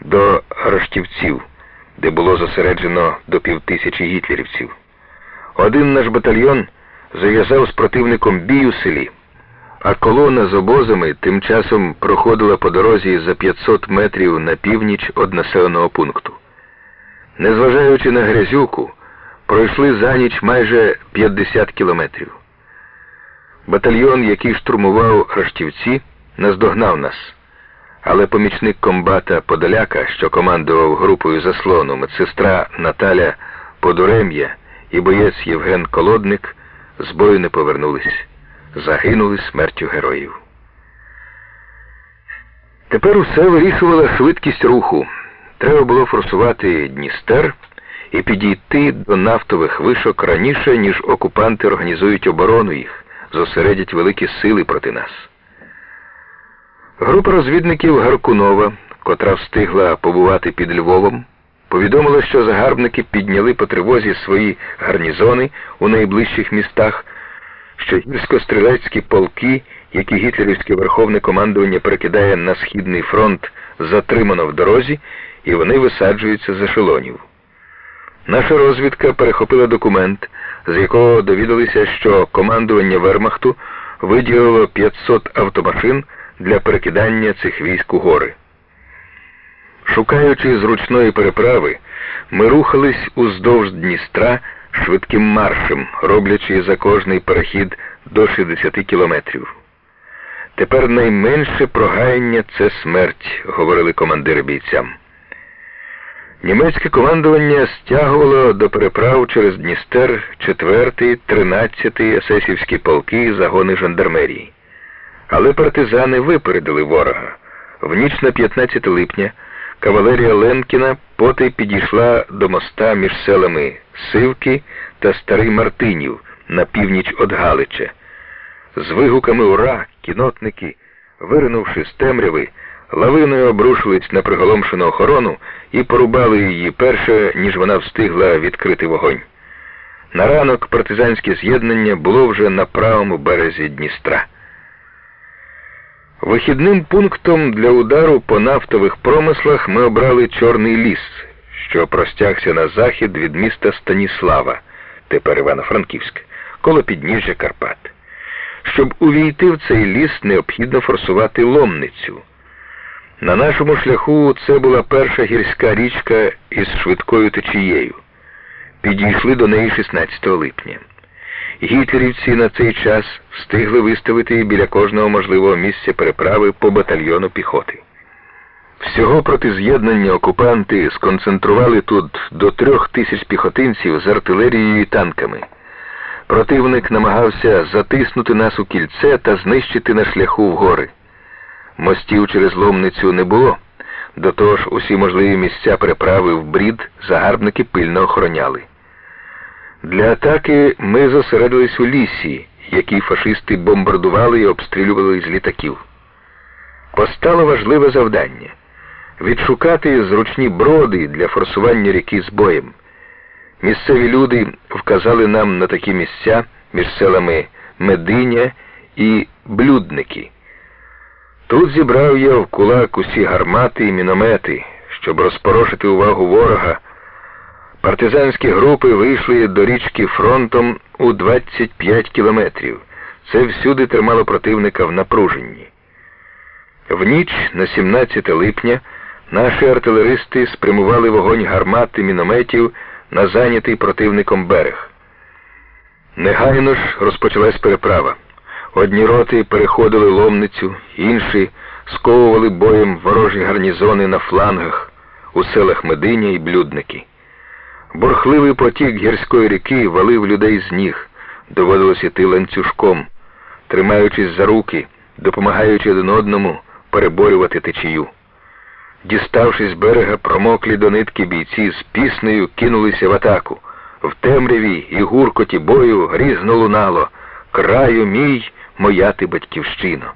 до Роштівців, де було зосереджено до півтисячі гітлерівців. Один наш батальйон зав'язав з противником бій у селі, а колона з обозами тим часом проходила по дорозі за 500 метрів на північ від населеного пункту. Незважаючи на грязюку, пройшли за ніч майже 50 кілометрів. Батальйон, який штурмував Раштівці, наздогнав нас. Але помічник комбата Подоляка, що командував групою заслону, медсестра Наталя Подурем'я і боєць Євген Колодник з бою не повернулись, загинули смертю героїв. Тепер усе вирішувала швидкість руху. Треба було форсувати Дністер і підійти до нафтових вишок раніше, ніж окупанти організують оборону їх, зосередять великі сили проти нас. Група розвідників Гаркунова, котра встигла побувати під Львовом, повідомила, що загарбники підняли по тривозі свої гарнізони у найближчих містах, що гірсько-стрілецькі полки, які гітлерівське верховне командування перекидає на Східний фронт, затримано в дорозі, і вони висаджуються з ешелонів. Наша розвідка перехопила документ, з якого довідалися, що командування Вермахту виділило 500 автомашин для перекидання цих військ у гори. Шукаючи зручної переправи, ми рухались уздовж Дністра швидким маршем, роблячи за кожний перехід до 60 кілометрів. Тепер найменше прогаяння це смерть, говорили командири бійцям. Німецьке командування стягувало до переправ через Дністер 4-й, 13-й есесівські полки і загони жандармерії. Але партизани випередили ворога. В ніч на 15 липня кавалерія Ленкіна потай підійшла до моста між селами Сивки та Старий Мартинів на північ від Галича. З вигуками Ура! кінотники, виринувши з темряви, лавиною обрушились на приголомшену охорону і порубали її перше, ніж вона встигла відкрити вогонь. На ранок партизанське з'єднання було вже на правому березі Дністра. Вихідним пунктом для удару по нафтових промислах ми обрали Чорний ліс, що простягся на захід від міста Станіслава, тепер Івано-Франківськ, коло підніжжя Карпат. Щоб увійти в цей ліс, необхідно форсувати ломницю. На нашому шляху це була перша гірська річка із швидкою течією. Підійшли до неї 16 липня. Гітлерівці на цей час встигли виставити біля кожного можливого місця переправи по батальйону піхоти. Всього проти з'єднання окупанти сконцентрували тут до трьох тисяч піхотинців з артилерією і танками. Противник намагався затиснути нас у кільце та знищити на шляху в гори. Мостів через ломницю не було. До того ж, усі можливі місця переправи в брід загарбники пильно охороняли. Для атаки ми зосередились у лісі, який фашисти бомбардували і обстрілювали з літаків. Постало важливе завдання відшукати зручні броди для форсування ріки з боєм. Місцеві люди вказали нам на такі місця між селами Мединя і Блюдники. Тут зібрав я в кулак усі гармати і міномети, щоб розпорошити увагу ворога. Партизанські групи вийшли до річки фронтом у 25 кілометрів. Це всюди тримало противника в напруженні. В ніч на 17 липня наші артилеристи спрямували вогонь гармат і мінометів на зайнятий противником берег. Негайно ж розпочалась переправа. Одні роти переходили ломницю, інші сковували боєм ворожі гарнізони на флангах у селах Мединя і Блюдники. Бурхливий потік гірської ріки валив людей з ніг, доводилось іти ланцюжком, тримаючись за руки, допомагаючи один одному переборювати течію. Діставшись з берега, промоклі до нитки бійці з піснею кинулися в атаку. В темряві і гуркоті бою грізно лунало. Краю мій, моя ти батьківщино.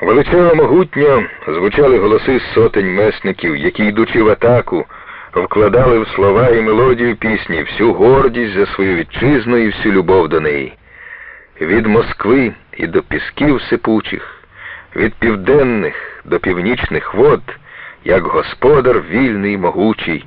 Величаво могутньо звучали голоси сотень месників, які, йдучи в атаку, вкладали в слова і мелодію пісні всю гордість за свою вітчизну і всю любов до неї. Від Москви і до пісків сипучих, від південних до північних вод як господар вільний могучий.